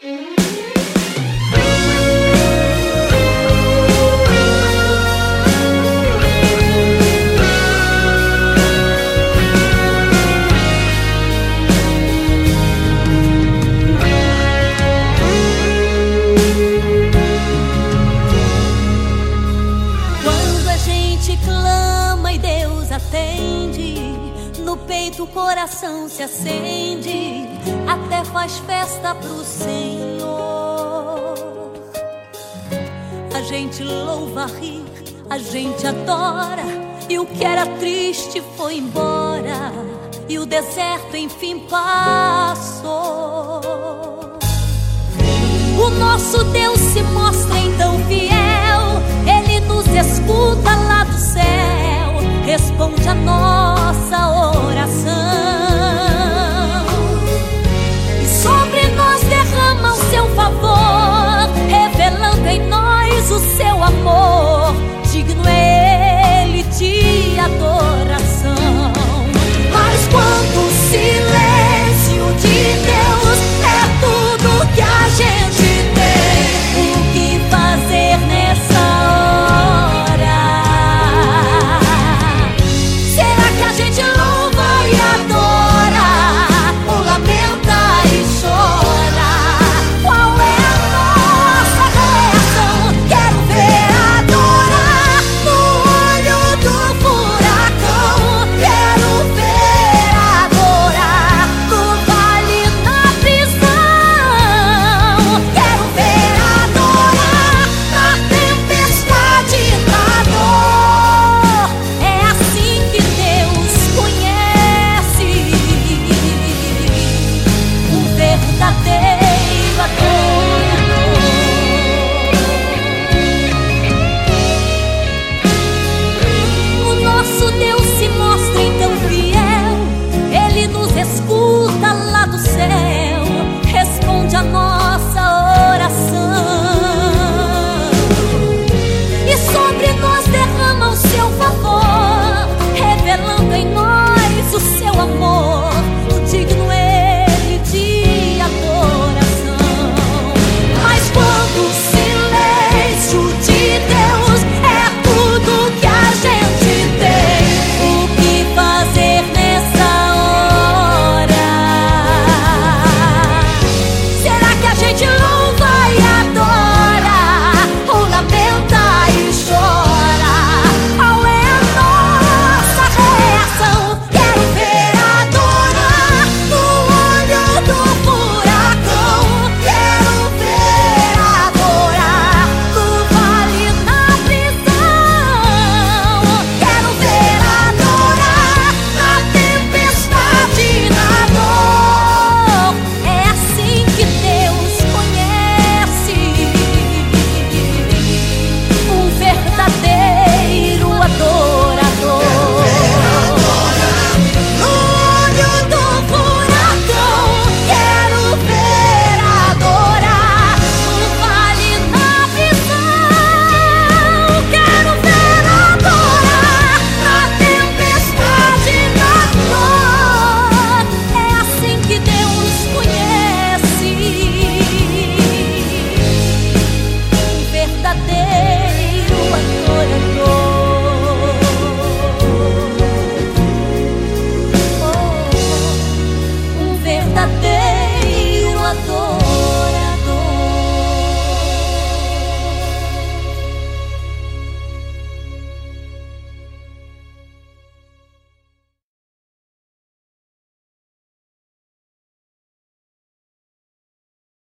thank you peito o coração se acende, até faz festa pro Senhor. A gente louva, ri, a gente adora, e o que era triste foi embora, e o deserto enfim passou. O nosso Deus se say